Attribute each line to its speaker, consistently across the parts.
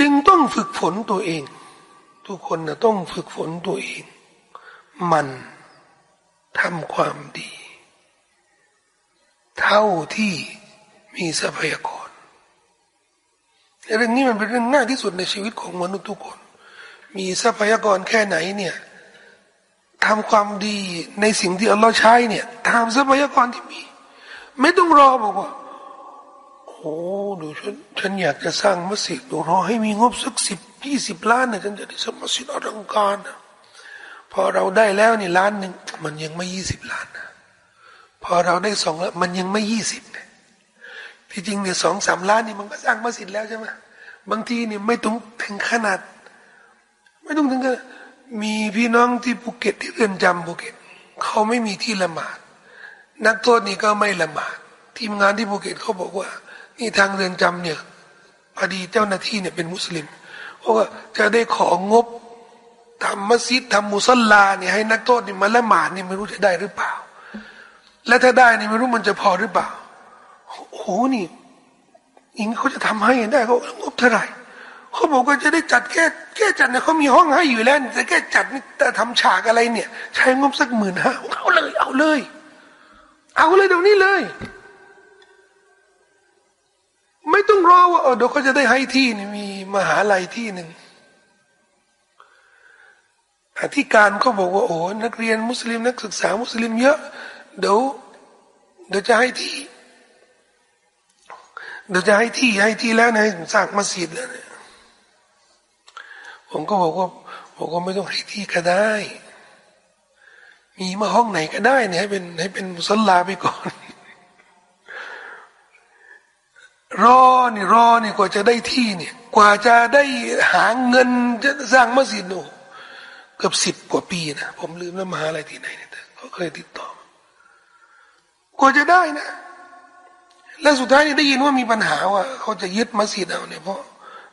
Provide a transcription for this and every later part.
Speaker 1: จึงต้องฝึกฝนตัวเอง ทุกคนนะต้องฝึกฝนตัวเอง มันทำความดี เท่าที่มีทรัพยากรเรื่องนี้มันเป็นเรื่องง่ายที่สุดในชีวิตของมนุษย์ทุกคน มีทรัพยากรแค่ไหนเนี่ยทำความดีในสิ่งที่อัลลอฮ์ใช้เนี่ยทำทรัพยากรที่มี ไม่ต้องรอบอกว่า โอ้ดูฉันฉันอยากจะสร้างมัสยิดดูรอให้มีงบสักสิบยี่สิบล้านเนะฉันจะได้สร้างมัสยิดอลังการนะพอเราได้แล้วนี่ล้านหนึ่งมันยังไม่ยี่สิบล้านนะพอเราได้สองแล้วมันยังไม่ยี่สิบเนี่ยที่จริงเนี่ยสองสามล้านนี่มันก็สร้างมัสยิดแล้วใช่ไหมบางทีเนี่ยไม่ต้องถึงขนาด ไม่ต้องถึงขนาดมีพี่น้องที่ภูเก็ตที่เรือนจำภูเก็ตเขาไม่มีที่ละหมาด นักโทษนี่ก็ไม่ละหมาด ทีมงานที่ภูเก็ตเขาบอกว่า นี่ทางเรือนจำเนี่ยพอดีเจ้าหน้าที่เนี่ยเป็นมุสลิมเพราะว่าจะได้ของบทำมัสยิดทำมุสลาเนี่ยให้นักโทษนี่มาละหมาดนี่ไม่รู้จะได้หรือเปล่า และถ้าได้นี่ไม่รู้มันจะพอหรือเปล่าโอ้โหนี่อิงเขาจะทำให้ได้เขางบเท่าไหร่เขาบอกว่าจะได้จัดแค่แค่จัดเนี่ยเขามีห้องให้อยู่แล้วแต่แค่จัดนี่แต่ทำฉากอะไรเนี่ย ใช้งบสักหมื่นห้าเอาเลย เอาเลย เอาเลยเดี๋ยวนี้เลย ไม่ต้องรอว่าเดี๋ยวเขาจะได้ให้ที่นี่มีมหาลัยที่หนึ่งอธิการเขาบอกว่าโอ้นักเรียนมุสลิมนักศึกษามุสลิมเยอะเดี๋ยวเดี๋ยวจะให้ที่เดี๋ยวจะให้ที่ให้ที่แล้วนะสร้างมัสยิดแล้วเนี่ยผมก็บอกว่าบอกว่าไม่ต้องให้ที่ก็ได้ มีมาห้องไหนก็ได้เนี่ยให้เป็นให้เป็นมุสลาไปก่อน รอนี่รอนี่กว่าจะได้ที่เนี่ย กว่าจะได้หาเงินจะสร้างมัสยิดโอ้เกือบสิบกว่าปีนะผมลืมแล้วมหาอะไรที่ไหนเนี่ยเขาเคยติดต่อ กว่าจะได้นะ และสุดท้ายนี่ได้ยินว่ามีปัญหาว่า เขาจะยึดมัสยิดเอาเนี่ยเพราะ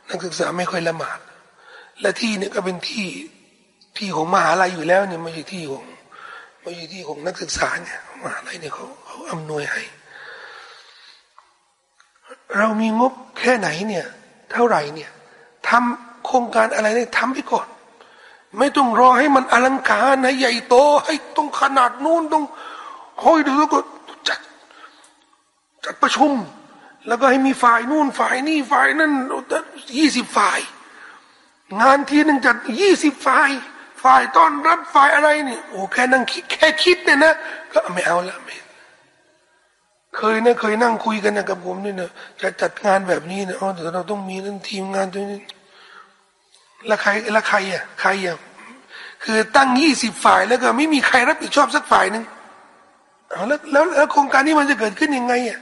Speaker 1: นักศึกษาไม่ค่อยละหมาด และที่เนี่ยก็เป็นที่ที่ของมหาลัยอยู่แล้วเนี่ยไม่ใช่ที่ของไม่ใช่ที่ของนักศึกษาเนี่ยมหาลัยเนี่ยเขาเขาอำนวยให้ เรามีงบแค่ไหนเนี่ย เท่าไหร่เนี่ยทำโครงการอะไรเนี่ยทำไปก่อน ไม่ต้องรอให้มันอลังการให้ใหญ่โต ให้ต้องขนาดนู้นต้องห้อยดูแล้วก็จัดจัดประชุม แล้วก็ให้มีฝ่ายนู่นฝ่ายนี่ฝ่ายนั่นยี่สิบฝ่าย งานทีหนึ่งจัดยี่สิบฝ่าย ฝ่ายต้อนรับฝ่ายอะไรนี่โอ้แค่นั่งคิดแค่คิดเนี่ยนะ ก็ไม่เอาละไม่ เคยนะเคยนั่งคุยกันนะกับผมนี่นะจะจัดงานแบบนี้นะอ๋อแต่เราต้องมีนั่นทีมงานตัวนี้ล้วใครล้วใครอะใครอะคือตั้งยี่สิบฝ่ายแล้วก็ไม่มีใครรับผิดชอบสักฝ่ายหนึ่งเอาแล้วแล้วโครงการนี้มันจะเกิดขึ้นยังไงอะ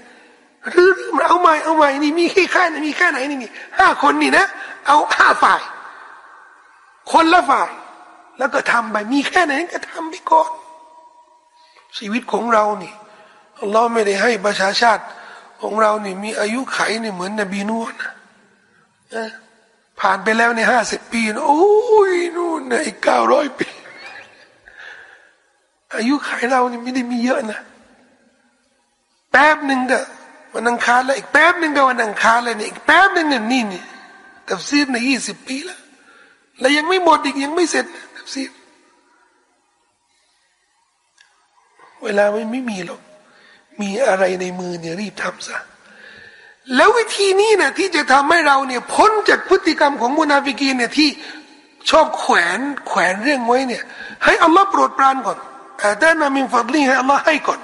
Speaker 1: หรือเอาใหม่เอาใหม่นี่มีแค่แค่ไหนมีแค่ไหนนี่ห้าคนนี่นะ เอาห้าฝ่าย คนละฝ่าย แล้วก็ทำไปมีแค่ไหนก็ทำไปก่อนชีวิตของเรานี่ เราไม่ได้ให้ประชาชาติของเรานี่มีอายุไขนี่เหมือนนบีนูนะผ่านไปแล้วในห้าสิบปีนะโอ้ยนู่นในเก้าร้อยปี อายุไขเรานี่ไม่ได้มีเยอะนะ แป๊บหนึ่งก็วันอังคารแล้วอีกแป๊บหนึ่งก็วันอังคารเลยนี่อีกแป๊บหนึ่งเนี่ยนี่นี่แต่ซีดในยี่สิบปีแล้วและยังไม่หมดอีกยังไม่เสร็จทับซีรเวลาไม่ไม่มีหรอก มีอะไรในมือเนี่ยรีบทำซะแล้ววิธีนี้นะที่จะทำให้เราเนี่ยพ้นจากพฤติกรรมของมุนาฟิกีเนี่ยที่ชอบแขวนแขวนเรื่องไว้เนี่ย ให้อัลลอฮ์โปรดปรานก่อนอาดานามินฟัดลีให้อัลลอฮ์ให้ก่อน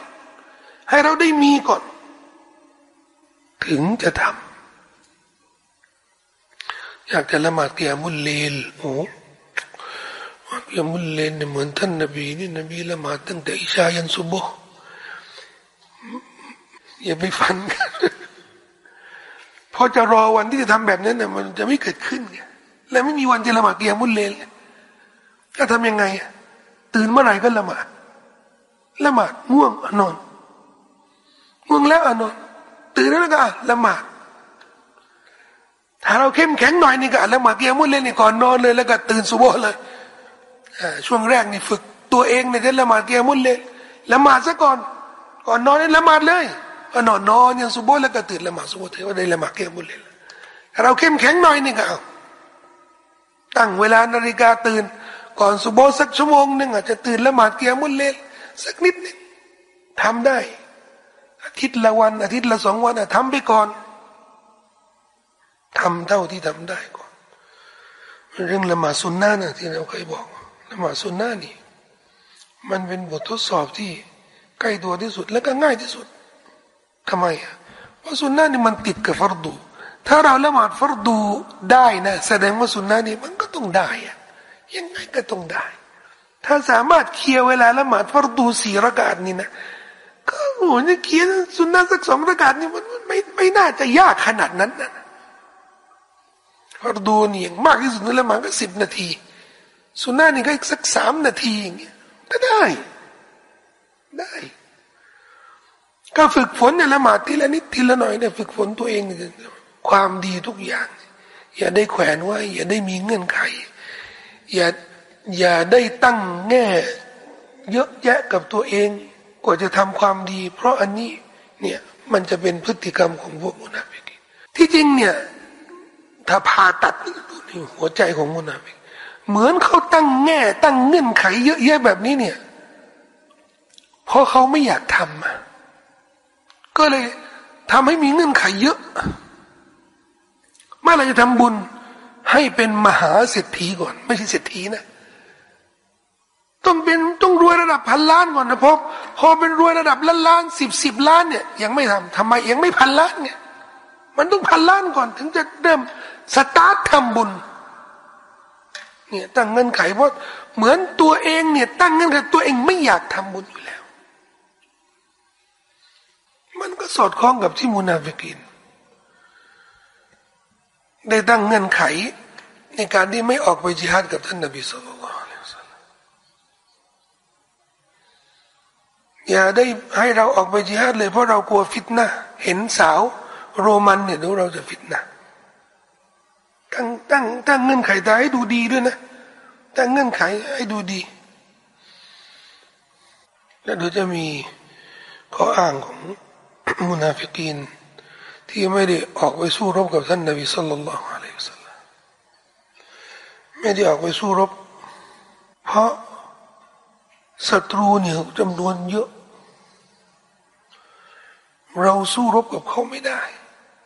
Speaker 1: ให้เราได้มีก่อน ถึงจะทำอยากจะละหมาดเกียมุลเลลโอ้เกียมุลเลลเนี่ยเหมือนท่านนบีนี่นบีละหมาดตั้งแต่อิชายันซุบโบ อย่าไปฟันกันพอจะรอวันที่จะทำแบบนั้นเนี่ยมันจะไม่เกิดขึ้นไงและไม่มีวันจะละหมาดเกียมุลเลลก็ทำยังไงตื่นเมื่อไหร่ก็ละหมาดละหมาดง่วงนอนง่วงแล้วอนอนตื่นแล้วก็ละหมาดถ้าเราเข้มแข็งหน่อยนี่ก็ล้วมาดเกียมุลเลยนี่ก่อนนอนเลย แล้วก็ตื่นสุโบเลยช่วงแรกนี่ฝึกตัวเองเนี่ยจะละหมาดเกียมุลเลยละหมาดซะก่อน ก่อนนอนนี่ละหมาดเลย ก็นอนนอนยังสุโบแล้วก็ตื่นละหมาดสุโบถือว่าได้ละหมาดเกียมุลเลยเราเข้มแข็งหน่อยนี่ก็เอาตั้งเวลานาฬิกาตื่น ก่อนสุโบสักชั่วโมงหนึ่งอาจจะตื่นละหมาดเกียมุลเลลสักนิดนึงทำได้ อาทิตย์ละวัน อาทิตย์ละสองวันทำไปก่อนทำเท่าที่ทำได้ก่อนเรื่องละหมาดสุนนะนะที่เราเคยบอกละหมาดสุนนะนี่ มันเป็นบททดสอบที่ใกล้ตัวที่สุดและก็ง่ายที่สุด ทำไมอะเพราะสุนนะนี่มันติดกับฟรดู ถ้าเราละหมาดฟรดูได้นะ แสดงว่าสุนนะนี่มันก็ต้องได้อะยังไงก็ต้องได้ ถ้าสามารถเคลียร์เวลาละหมาดฟรดูสี่ระกาศนี่นะก็โหจะเคลียร์สุนนะสักสองระกาศนี่มันไม่ไม่น่าจะยากขนาดนั้นนะฟรดูนี่อย่างมากที่สุดในละหมาดก็สิบนาที สุนนะนี่ก็อีกสักสามนาทีอย่างเงี้ยก็ได้ได้ ก็ฝึกฝนเนี่ยละหมาดทีละนิดทีละหน่อยเนี่ยฝึกฝนตัวเองความดีทุกอย่าง อย่าได้แขวนไว้ อย่าได้มีเงื่อนไข อย่าอย่าได้ตั้งแง่เยอะแยะกับตัวเองกว่าจะทำความดี เพราะอันนี้เนี่ยมันจะเป็นพฤติกรรมของพวกมุนาฟิกที่จริงเนี่ยถ้าผ่าตัดดูในหัวใจของมุนาฟิกเหมือนเขาตั้งแง่ตั้งเงื่อนไขเยอะแยะแบบนี้เนี่ยเพราะเขาไม่อยากทำอะ ก็เลยทำให้มีเงื่อนไขเยอะ เมื่อเราจะทำบุญให้เป็นมหาเศรษฐีก่อน ไม่ใช่เศรษฐีนะ ต้องเป็นต้องรวยระดับพันล้านก่อนนะพอพอเป็นรวยระดับล้านล้านสิบสิบล้านเนี่ยยังไม่ทำทำไมยังไม่พันล้านเนี่ยมันต้องพันล้านก่อนถึงจะเริ่มสตาร์ททำบุญเนี่ยตั้งเงื่อนไขเพราะเหมือนตัวเองเนี่ยตั้งเงื่อนไขตัวเองไม่อยากทำบุญอยู่แล้ว มันก็สอดคล้องกับที่มุนาฟิกิน ได้ตั้งเงื่อนไข ในการที่ไม่ออกไปจิฮาดกับท่านนบีสุลต่านอย่าได้ให้เราออกไปจิฮาดเลยเพราะเรากลัวฟิตนะเห็นสาวโรมันเนี่ยดูเราจะฟิตนะตั้งตั้งตั้งเงื่อนไขต่ให้ดูดีด้วยนะตั้งเงื่อนไขให้ดูดี แล้วเดี๋ยวจะมีข้ออ้างของ มุนาฟิกีนที่ไม่ได้ออกไปสู้รบกับท่านนบีสุลต่านละอะลัยฮิสัลลัมไม่ได้ออกไปสู้รบ เพราะศัตรูเนี่ยจำนวนเยอะ เราสู้รบกับเขาไม่ได้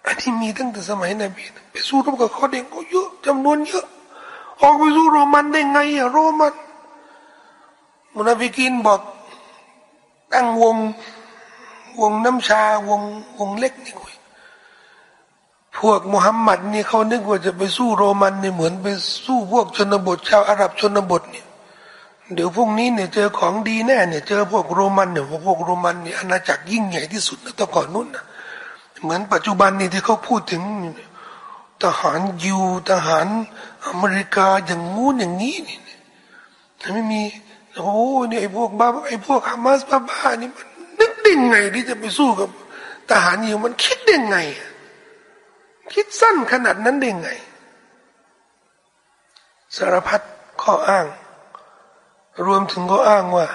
Speaker 1: อันนี้มีตั้งแต่สมัยนบีไปสู้รบกับเขาเองก็เยอะจำนวนเยอะ ออกไปสู้โรมันได้ไงอะโรมันมุนาฟิกินบอกตั้งวง วงน้ำชาวงวงเล็กนี่คุยพวกมุฮัมมัดนี่เขานึกว่าจะไปสู้โรมันนี่เหมือนไปสู้พวกชนบท ชาวอาหรับชนบทเนี่ยเดี๋ยวพวกนี้เนี่ยเจอของดีแน่เนี่ยเจอพวกโรมันเนี่ยพวกโรมันเนี่ยอาณาจักรยิ่งใหญ่ที่สุดนะต่ก่อนนู้นนะเหมือนปัจจุบันนี่ที่เขาพูดถึงทหารยูทหารอเมริกาอย่างงู้นอย่างนี้นี่ไม่มีโอ้เนี่ยไอ้พวกบ้าไอ้พวกฮามาสบ้าๆนี่มัน นึกไงที่จะไปสู้กับทหารยู่มันคิดได้ไง คิดสั้นขนาดนั้นได้ไง สารพัดข้ออ้าง รวมถึงข้ออ้างว่า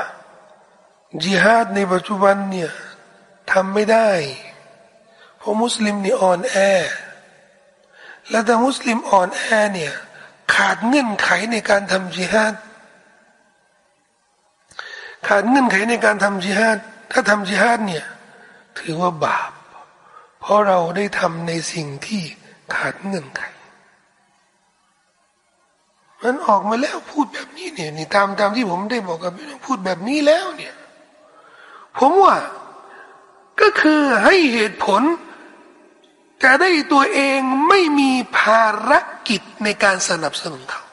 Speaker 1: จิฮาดในปัจจุบันเนี่ยทำไม่ได้ เพราะมุสลิมนี่อ่อนแอ และถ้ามุสลิมอ่อนแอเนี่ยขาดเงื่อนไขในการทำจิฮาดขาดเงื่อนไขในการทำจิฮาด ถ้าทำจิฮาดเนี่ยถือว่าบาป เพราะเราได้ทำในสิ่งที่ขาดเงื่อนไข มันออกมาแล้วพูดแบบนี้เนี่ยนี่ตามตามที่ผมได้บอกกับพี่น้องพูดแบบนี้แล้วเนี่ย ผมว่าก็คือให้เหตุผลจะได้ตัวเองไม่มีภารกิจในการสนับสนุนเขา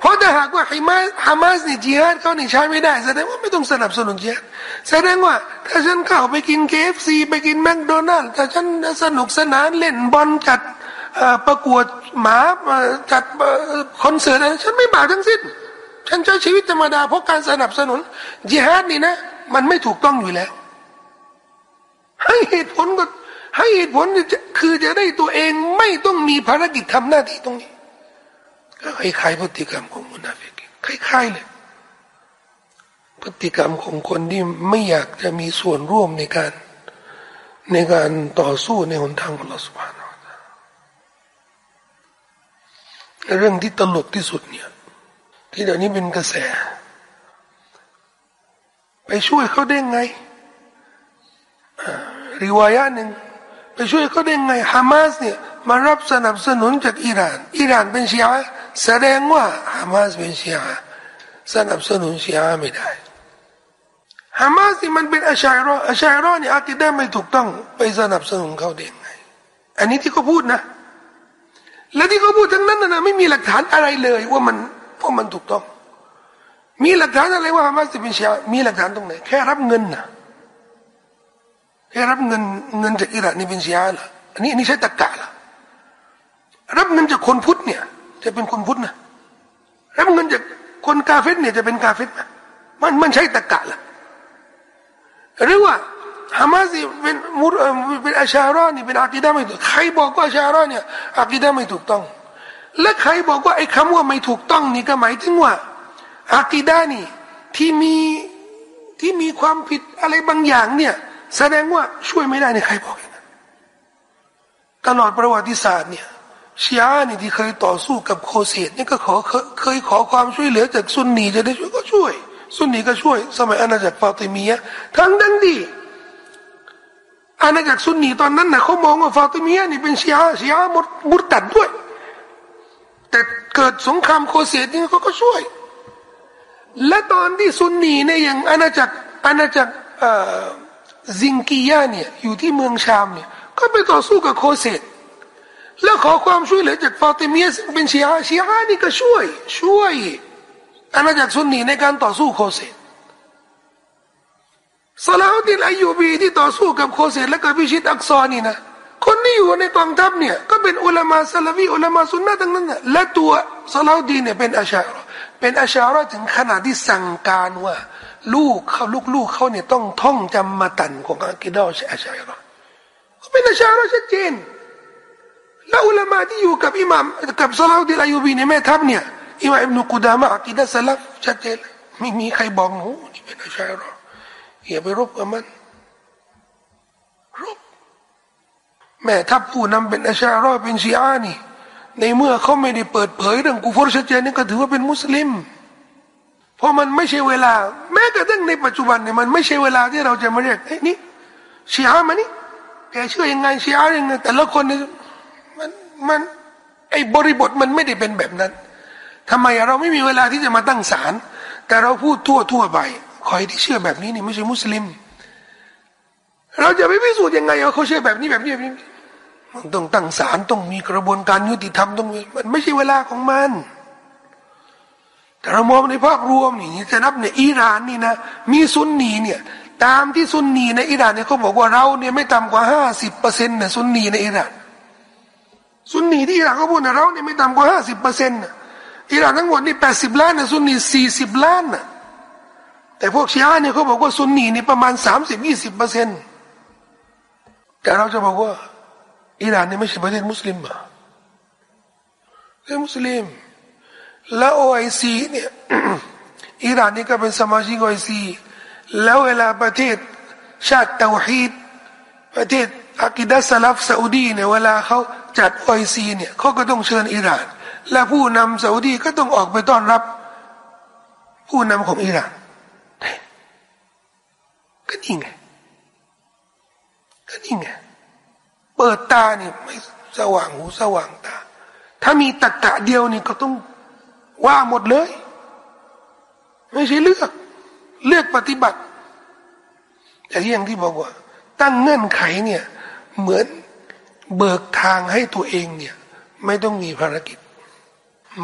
Speaker 1: เพราะถ้าหากว่าฮิมาฮามาสเนี่ยจิฮาดเขาเนี่ยใช้ไม่ได้แสดงว่าไม่ต้องสนับสนุนจิฮาดแสดงว่า ถ้าฉันเข้าไปกิน KFC ไปกินแมคโดนัลด์ถ้าฉันสนุกสนานเล่นบอลจัดประกวดหมาจัดคอนเสิร์ตอะไรฉันไม่บาปทั้งสิ้น ฉันใช้ชีวิตธรรมดาเพราะการสนับสนุนจิฮาดนี่นะ มันไม่ถูกต้องอยู่แล้ว ให้เหตุผลก็ให้เหตุผลคือจะได้ตัวเองไม่ต้องมีภารกิจทำหน้าที่ตรงนี้ ก็คล้ายๆพฤติกรรมของมุนาฟิกคล้ายๆเลยพฤติกรรมของคนที่ไม่อยากจะมีส่วนร่วมในการ ในการต่อสู้ในหนทางของเราสุภาพเรื่องที่ตลกที่สุดเนี่ย ที่เดี๋ยวนี้เป็นกระแส ไปช่วยเขาได้ไงริวายะหนึ่งไปช่วยเขาได้ไงฮามาสเนี่ย มารับสนับสนุนจากอิหร่าน อิหร่านเป็นเชีอะแสดงว่าฮามาสเป็นเชีอะสนับสนุนเชีอะไม่ได้ฮามาสนี่มันเป็นอาชัยรออาชัยรอนี่อากิดะไม่ถูกต้องไปสนับสนุนเขาได้งไง อันนี้ที่เขาพูดนะ และที่เขาพูดทั้งนั้นนะไม่มีหลักฐานอะไรเลยว่ามันว่ามันถูกต้อง มีหลักฐานอะไรว่าฮามาสเป็นเชีอะมีหลักฐานตรงไหนแค่รับเงินนะแค่รับเงินเงินจากอิหร่านนี่เป็นเชีอะเหรออันนี้อันนี้ใช้ตะกะละรั รับเงินจากคนพุทธเนี่ย จะเป็นคนพุทธนะรับเงินจากคนกาเฟตเนี่ยจะเป็นกาเฟตนะมันมันใช้ตะกะละหรือว่าฮามาสเป็นมุรเป็นอาชารานี่เป็นอากิดาไม่ถูกใครบอกว่าอาชาราเนี่ยอากิดาไม่ถูกต้อง และใครบอกว่าไอ้คำว่าไม่ถูกต้องนี่ก็หมายถึงว่าอากิดานี่ที่มีที่มีความผิดอะไรบางอย่างเนี่ย แสดงว่าช่วยไม่ได้ในใครบอกอย่างนั้นตลอดประวัติศาสตร์เนี่ย ชียานี่ที่เคยต่อสู้กับโคเซตนี่ก็ขอเคยขอความช่วยเหลือจากซุนนีจะได้ช่วยก็ช่วย ซุนนีก็ช่วย สมัยอาณาจักรฟาติมียะทั้งดังดีอาณาจักรซุนนีตอนนั้นนะเขามองว่าฟาติมียะนี่เป็นชียาชียามุดมุดตัดด้วย แต่เกิดสงครามโคเซตนี่เขาก็ช่วย และตอนที่ซุนนีเนี่ยอย่างอาณาจักรอาณาจักรซิงกียาเนี่ยอยู่ที่เมืองชามเนี่ยก็ไปต่อสู้กับโคเซต แล้วขอความช่วยเหลือจากฟาติมียซึ่งเป็นชีอะชีอะนี่ก็ช่วย ช่วยอาณาจักรซุนนีในการต่อสู้โคเซตซาลาฮุดินอายูบีที่ต่อสู้กับโคเซตและกับพิชิตอักซอนี่นะคนที่อยู่ในกองทัพเนี่ยก็เป็นอุลามาซาลาวีอุลามาซุนนะทั้งนั้นนะและตัวซาลาฮุดินเนี่ยเป็นอาชาระเป็นอาชาระถึงขนาดที่สั่งการว่า ลูกเขาลูกๆเขาเนี่ยต้องท่องจำมาตันของอากิดอชอาชาระเขาเป็นอาชาระชัดเจน แล้วอุลามาที่อยู่กับอิหม่ามกับซาลาอุดิลอายูบีในแม่ทัพเนี่ยอิหม่ามอิบนุกุดามะอักิดะสลับชัดเจนไม่มีใครบอกหนูนี่เป็นอาชัยรออย่าไปรบกับมันรบแม่ทัพผู้นำเป็นอาชัยรอเป็นชีอานี่ ในเมื่อเขาไม่ได้เปิดเผยเรื่องกูฟอร์ชัดเจนนี่ก็ถือว่าเป็นมุสลิม เพราะมันไม่ใช่เวลา แม้กระทั่งในปัจจุบันเนี่ยมันไม่ใช่เวลาที่เราจะมาเรียกไอ้นี่ชีอามานี่แกเชื่อยังไงชีอายังไงแต่ละคนเนี่ย มันไอ้บริบทมันไม่ได้เป็นแบบนั้นทำไมเราไม่มีเวลาที่จะมาตั้งศาลแต่เราพูดทั่วทั่วไปคอยที่เชื่อแบบนี้นี่ไม่ใช่มุสลิม เราจะไปพิสูจน์ยังไงว่าเขาเชื่อแบบนี้แบบนี้แบบนี้มันต้องตั้งศาลต้องมีกระบวนการยุติธรรมต้องมันไม่ใช่เวลาของมัน แต่เรามองในภาพรวมนี่จะนับเนี่ยอิหร่านนี่นะมีซุนนีเนี่ยตามที่ซุนนีในอิหร่านเนี่ยเขาบอกว่าเราเนี่ยไม่ต่ำกว่าห้าสิบเปอร์เซ็นต์เนี่ยซุนนีในอิหร่าน ซุนนีที่อิหร่านเขาพูดนะเราเนี่ยไม่ต่ำกว่าห้าสิบเปอร์เซ็นต์อิหร่านทั้งหมดนี่แปดสิบล้านนะซุนนีสี่สิบล้านนะแต่พวกชีอะเนี่ยเขาบอกว่าซุนนีนี่ประมาณสามสิบยี่สิบเปอร์เซ็นต์แต่เราจะบอกว่าอิหร่านนี่ไม่ใช่ประเทศมุสลิมอะเป็นมุสลิม แล้ว OIC เนี่ยอิหร่านนี่ก็เป็นสมาชิก OIC แล้วเวลาประเทศชาติเตาฮีดประเทศอากีดะฮ์สะลัฟซาอุดีเนี่ยเวลาเขา จัด OIC เนี่ยเขาก็ต้องเชิญอิหร่าน และผู้นำซาอุดีก็ต้องออกไปต้อนรับ ผู้นำของอิหร่านก็นี่ไงก็นี่ไงเปิดตาเนี่ยไม่สว่างหูสว่างตา ถ้ามีตะกะเดียวนี่ก็ต้องว่าหมดเลย ไม่ใช่เลือก เลือกปฏิบัติ แต่ที่อย่างที่บอกว่า ตั้งเงื่อนไขเนี่ย เหมือน เบิกทางให้ตัวเองเนี่ย ไม่ต้องมีภารกิจ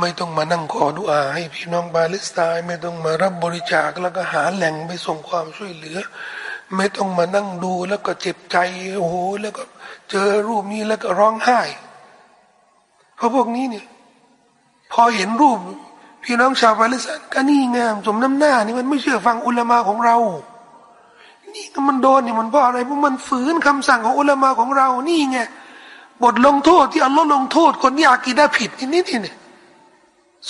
Speaker 1: ไม่ต้องมานั่งขอดุอาให้พี่น้องปาเลสไตน์ไม่ต้องมารับบริจาคแล้วก็หาแหล่งไปส่งความช่วยเหลือ ไม่ต้องมานั่งดูแล้วก็เจ็บใจโอ้โหแล้วก็เจอรูปนี้แล้วก็ร้องไห้เพราะพวกนี้เนี่ย พอเห็นรูป พี่น้องชาวปาเลสไตน์ก็นี่ไงสมน้ำหน้านี่มันไม่เชื่อฟังอุลามาของเรานี่มันโดนนี่มันเพราะอะไรเพราะมันฝืนคำสั่งของอุลามาของเรานี่ไง บทลงโทษที่อัลลอฮ์ลงโทษ คนที่อากีดาผิดนี่นี่เนี่ย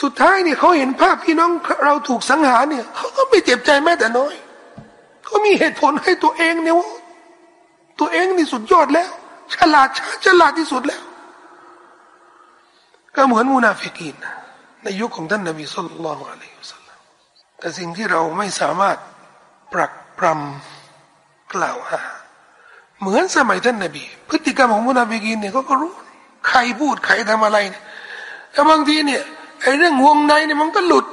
Speaker 1: สุดท้ายเนี่ยเขาเห็นภาพพี่น้องเราถูกสังหารเนี่ยเขาก็ไม่เจ็บใจแม้แต่น้อยเขามีเหตุผลให้ตัวเองเนี่ยว่าตัวเองนี่สุดยอดแล้ว ฉลาดฉลาดที่สุดแล้ว ก็เหมือนมุนาฟิกีนในยุคของท่านนบีสุลต่านละอะลัยฮิสลามแต่สิ่งที่เราไม่สามารถปรักปรำกล่าวหา เหมือนสมัยท่านนบี พฤติกรรมของมุนาฟิกีนเนี่ยเขาก็รู้ ใครพูดใครทำอะไรเนี่ยแต่บางทีเนี่ยไอ้เรื่องวงในเนี่ยมันก็หลุด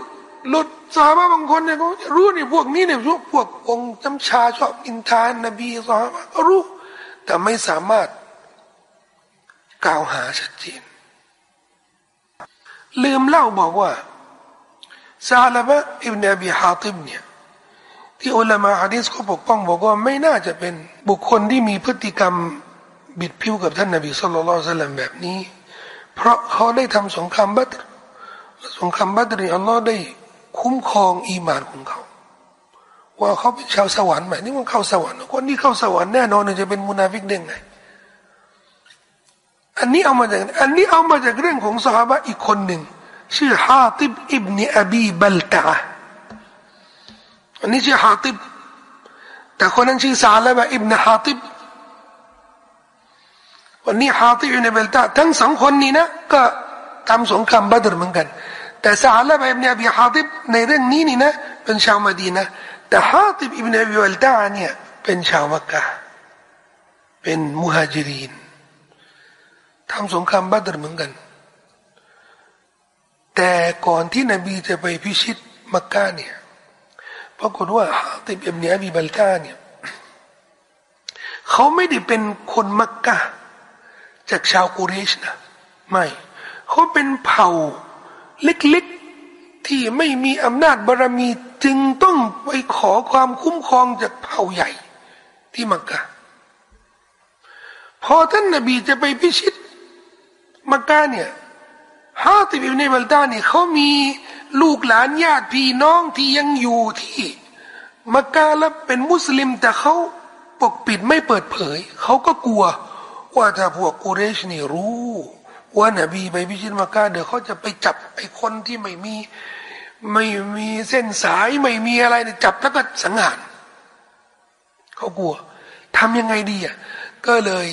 Speaker 1: หลุดสาบะบางคนเนี่ยเขารู้นี่พวกนี้เนี่ยพวกพวกองจำชาชอบอินทานนบีสาบะก็รู้ แต่ไม่สามารถกล่าวหาชัดเจนลืมเล่าบอกว่าซาลาบะอิบนาบีฮาติบเนี่ย ที่อุลามะฮะดิษเขาปกป้องบอกว่าไม่น่าจะเป็นบุคคลที่มีพฤติกรรมบิดผิวกับท่านนบีสุลต่านแบบนี้ เพราะเขาได้ทำสงครามบัตรสงครามบัตรีอัลลอฮ์ได้คุ้มครองอีมานของเขา ว่าเขาเป็นชาวสวรรค์ไหมนี่มันเข้าสวรรค์คนที่เข้าสวรรค์แน่นอนจะเป็นมุนาฟิกเด้งไงอันนี้เอามาจากอันนี้เอามาจากเรื่องของสหายอีกคนหนึ่งชื่อฮาติบอิบเนอบีบัลตา อันนี้ชื่อฮาติบ แต่คนนั้นชื่อซาลบะอิบนาฮาติบ วันนี้ฮาติบอิบนเบลตาทั้งสองคนนี้นะก็ทำสงครามบัตรเหมือนกัน แต่ซาลบะอิบนอบีฮาติบในเรื่องนี้นี่นะเป็นชาวมดีนะแต่ฮาติบอิบนอบีเบลตาเนี่ยเป็นชาวมักกะเป็นมุฮัจิรินทำสงครามบัตรเหมือนกัน แต่ก่อนที่นบีจะไปพิชิตมักกะเนี่ย ปรากฏว่าฮาติบอิบเนียบีบัลกาเนี่ยเขาไม่ได้เป็นคนมักกะจากชาวกุเรชนะไม่เขาเป็นเผ่าเล็กๆที่ไม่มีอำนาจบารรมีจึงต้องไปขอความคุ้มครองจากเผ่าใหญ่ที่มักกะพอท่านนบีจะไปพิชิตมักกะเนี่ยฮาติบิบเนบัลตาเนี่ยเขามี ลูกหลานญาติพี่น้องที่ยังอยู่ที่มักกะแล้วเป็นมุสลิมแต่เขาปกปิดไม่เปิดเผย เขาก็กลัว ว่าถ้าพวกกุเรชนี่รู้ ว่านบีไปพิชิตมักกะเดี๋ยวเขาจะไปจับไอ้คนที่ไม่มีไม่มีเส้นสายไม่มีอะไรเนี่ยจับแล้วก็สังหารเขากลัวทำยังไงดีอะก็เลย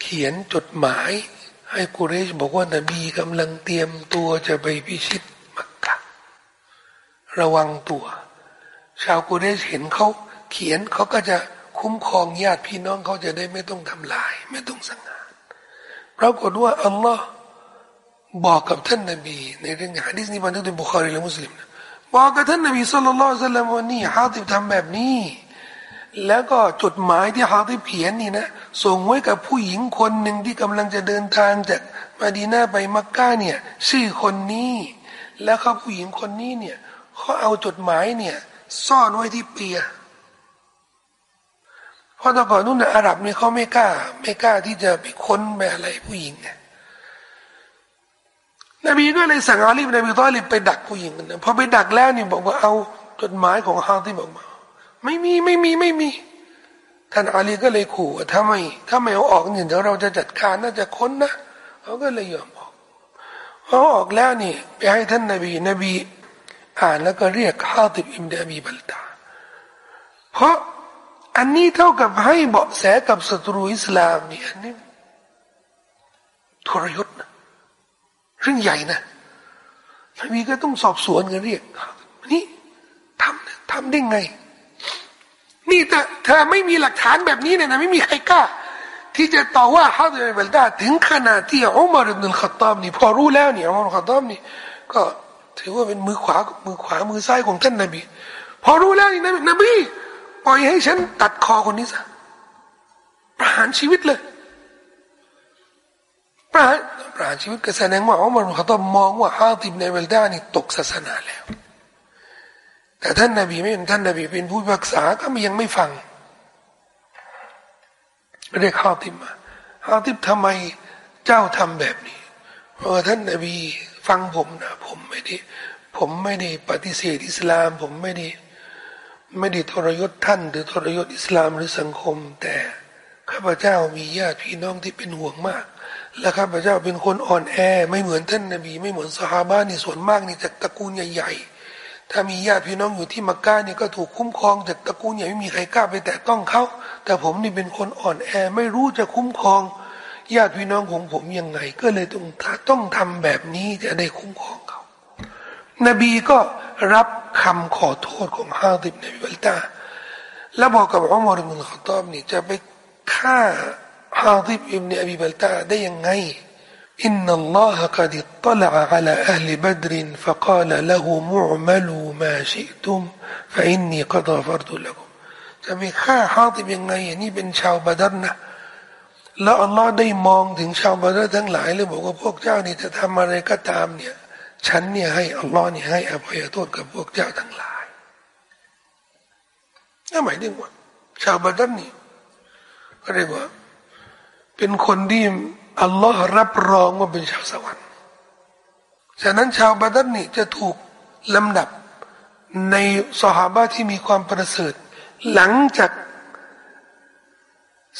Speaker 1: เขียนจดหมาย ให้กุเรชบอกว่านบีกำลังเตรียมตัวจะไปพิชิต ระวังตัว ชาวกุเรชเห็นเขาเขียนเขาก็จะคุ้มครองญาติพี่น้องเขาจะได้ไม่ต้องทำลาย ไม่ต้องสังหารปรากฏว่าอัลลอฮ์บอกกับท่านนบี ในเรื่องฮะดิษนี้บันทึกในบุคคลและมุสลิมบอกกับท่านนบีสุลต่านละสัลลัมว่านี่ฮาติบทำแบบนี้ แล้วก็จดหมายที่ฮาติบเขียนนี่นะส่งไว้กับผู้หญิงคนหนึ่งที่กำลังจะเดินทางจากมาดีนาไปมักกะเนี่ยชื่อคนนี้ แล้วเขาผู้หญิงคนนี้เนี่ย เขาเอาจดหมายเนี่ย ซ่อนไว้ที่เปียเพราะแต่ก่อนนู้นนะอาหรับเนี่ยเขาไม่กล้า ไม่กล้าที่จะไปค้นไปอะไรผู้หญิงไงนบีก็เลยสั่งอาลีบนบีต้อลีบไปดักผู้หญิงนะพอไปดักแล้วนี่บอกว่าเอาจดหมายของฮาที่บอกมา ไม่มีไม่มีไม่มีท่านอาลีก็เลยขู่ถ้าไม่ถ้าไม่เอาออกเนี่ยเดี๋ยวเราจะจัดการน่าจะค้นนะเขาก็เลยยอมออกเขาออกแล้วนี่ ไปให้ท่านนบีนบี อ่านแล้วก็เรียกฮาติบอิมดาบีบัลตา เพราะอันนี้เท่ากับให้เบาะแสกับศัตรูอิสลามนี่อันนี้ทรยศนะเรื่องใหญ่นะนบีก็ต้องสอบสวนกันเรียกนี่ทำทำได้ไง นี่แต่เธอไม่มีหลักฐานแบบนี้เนี่ยนะไม่มีใครกล้าที่จะต่อว่าฮาดิบัลดาถึงขนาดที่อุมารอิบนุลขัตตามนี่พอรู้แล้วเนี่ยอุมารขัตตามนี่ก็ ถือว่าเป็นมือขวามือขวามือซ้ายของท่านนบีพอรู้แล้วนี่นบีปล่อยให้ฉันตัดคอคนนี้ซะประหารชีวิตเลยประหารประหารชีวิตก็แสดงว่าอุมารขัตตามมองว่าฮาดิบในเวลดานี่ตกศาสนาแล้ว แต่ท่านนาบีไม่เป็นท่านนาบีเป็นผู้รักษาก็ยังไม่ฟังเรียกฮาติมมาฮาติมทำไมเจ้าทำแบบนี้เพราะท่านนาบี ฟังผมนะ ผมไม่ได้ผมไม่ได้ปฏิเสธอิสลาม ผมไม่ได้ไม่ได้ทรยศท่าน หรือทรยศอิสลามหรือสังคม แต่ข้าพเจ้ามีญาติพี่น้องที่เป็นห่วงมาก และข้าพเจ้าเป็นคนอ่อนแอ ไม่เหมือนท่านนบี ไม่เหมือนสฮาบานี่ส่วนมากนี่จากตระกูลใหญ่ๆ ถ้ามีญาติพี่น้องอยู่ที่มักกะเนี่ยก็ถูกคุ้มครองจากตระกูลใหญ่ไม่มีใครกล้าไปแตะต้องเขาแต่ผมนี่เป็นคนอ่อนแอไม่รู้จะคุ้มครอง ญาติพี่น้องของผมยังไง ก็เลยต้องต้องทำแบบนี้จะได้คุ้มครองเขา นบีก็รับคำขอโทษของฮาดิบในบิลตาแล้วบอกกับอุมารอิบนุลขตอบนี่จะไปฆ่าฮาดิบอิบนอบีบัลตาได้ยังไง إن الله قد اطلع على أهل بدر فقال لهم اعملوا ما شئتم فإني قد غفرت لكم จะไปฆ่าฮาติบยังไงอันนี้เป็นชาวบาดัรนะ แล้วอัลลอฮ์ได้มองถึงชาวบาดัรทั้งหลายเลยบอกว่าพวกเจ้านี่จะทำอะไรก็ตามเนี่ย ฉันเนี่ยให้อัลลอฮ์เนี่ยให้อภัยโทษกับพวกเจ้าทั้งหลายนั่นหมายถึงว่า ชาวบาดัรนี่ก็เรียกว่า เป็นคนที่อัลลอฮ์รับรองว่าเป็นชาวสวรรค์ฉะนั้นชาวบาดัรนี่จะถูกลำดับในสหาบะที่มีความประเสริฐ หลังจาก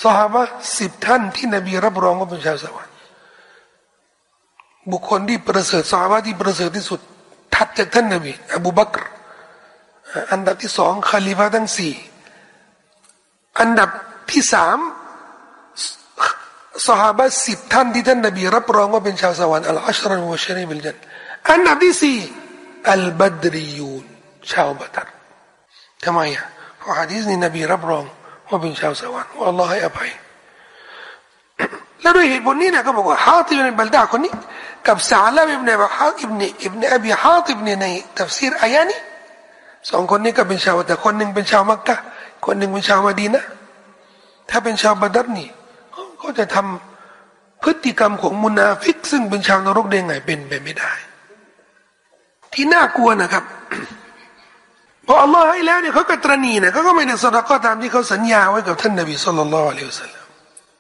Speaker 1: สหายสิบท่านที่นบีรับรองว่าเป็นชาวสวรรค์บุคคลที่ประเสริฐสหายที่ประเสริฐที่สุด ถัดจากท่านนบีอบูบักรอันดับที่สองคาลิฟะทั้งสี่อันดับที่สามสหายสิบท่านที่ท่านนบีรับรองว่าเป็นชาวสวรรค์อัลอัชรันวะชรีบิลจันอันดับที่สี่อัลบัดรียูนชาวบัตรทำไมอะราะฮะดีษนี้นบีรับรอง ว่าเป็นชาวสวรรค์ว่าอัลลอฮ์ให้อภัย และด้วยเหตุผลนี้นะก็บอกว่าฮาติบในบัลดาคนนี้ กับซาลาบิบเนบฮาอิบเนอิบเนอบีฮาติบเนในตัฟซีรอายานี้สองคนนี้ก็เป็นชาวแต่คนหนึ่งเป็นชาวมักกะคนหนึ่งเป็นชาวมาดีนะถ้าเป็นชาวบัดัรนี่ก็จะทำพฤติกรรมของมุนาฟิก ซึ่งเป็นชาวนรกได้ไงเป็นไปไม่ได้ ที่น่ากลัวนะครับ พออัลลอฮ์ให้แล้วเนี่ยเขาก็ตรณีนะเขาก็ไม่ได้สดก็ตามที่เขาสัญญาไว้กับท่านนบีสุลต่านละอัลลอฮฺสัลลัม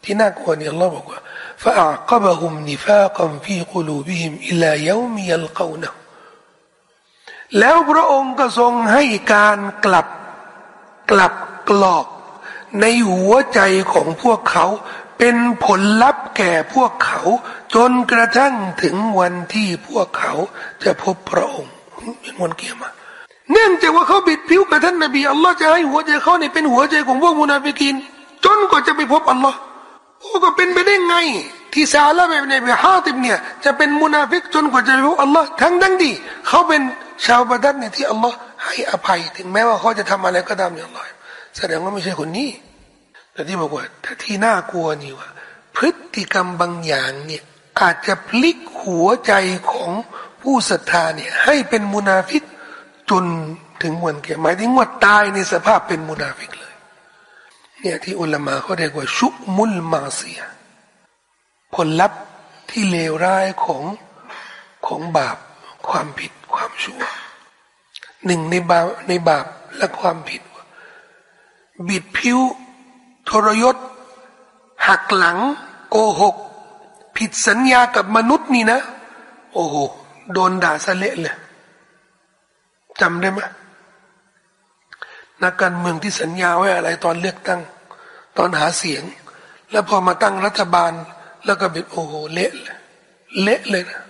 Speaker 1: ที่น่ากลัวเนี่ยอัลลอฮ์บอกว่า فأعقبهم نفاقا في قلوبهم إلى يوم يلقونه แล้วพระองค์ก็ทรงให้การกลับกลับกรอกในหัวใจของพวกเขา เป็นผลลัพธ์แก่พวกเขา จนกระทั่งถึงวันที่พวกเขาจะพบพระองค์เป็นวันเกียรมา เนื่องจากว่าเขาบิดผิวกับท่านนบีอัลลอฮ์จะให้หัวใจเขาเนี่ยเป็นหัวใจของพวกมุนาฟิกิน จนกว่าจะไปพบอัลลอฮ์โอ้ก็เป็นไปได้ไง ที่ซาลาแบบในฮาติบเนี่ยจะเป็นมุนาฟิกจนกว่าจะไปพบอัลลอฮ์ทั้งๆ ที่เขาเป็นชาวบัดรเนี่ยที่อัลลอฮ์ให้อภัย ถึงแม้ว่าเขาจะทำอะไรก็ตามอย่างไรแสดงว่าไม่ใช่คนนี้แต่ที่บอกว่าถ้าที่น่ากลัวนี่ว่า พฤติกรรมบางอย่างเนี่ยอาจจะพลิกหัวใจของผู้ศรัทธาเนี่ยให้เป็นมุนาฟิก จนถึงวันกิยามะฮ์หมายถึงว่าตายในสภาพเป็นมุนาฟิกเลย เนี่ยที่อุลามาเขาเรียกว่าชุมุลมาเซีย ผลลัพธ์ที่เลวร้ายของของบาปความผิดความชั่ว หนึ่งในบาปในบาปและความผิด บิดผิวทรยศ หักหลัง โกหก ผิดสัญญากับมนุษย์นี่นะ โอ้โห โดนด่าสะเละเลย จำได้ไหมนักการเมืองที่สัญญาไว้อะไรตอนเลือกตั้ง ตอนหาเสียง แล้วพอมาตั้งรัฐบาล แล้วก็เป็นโอ้โหเละเลยเละเลยนะ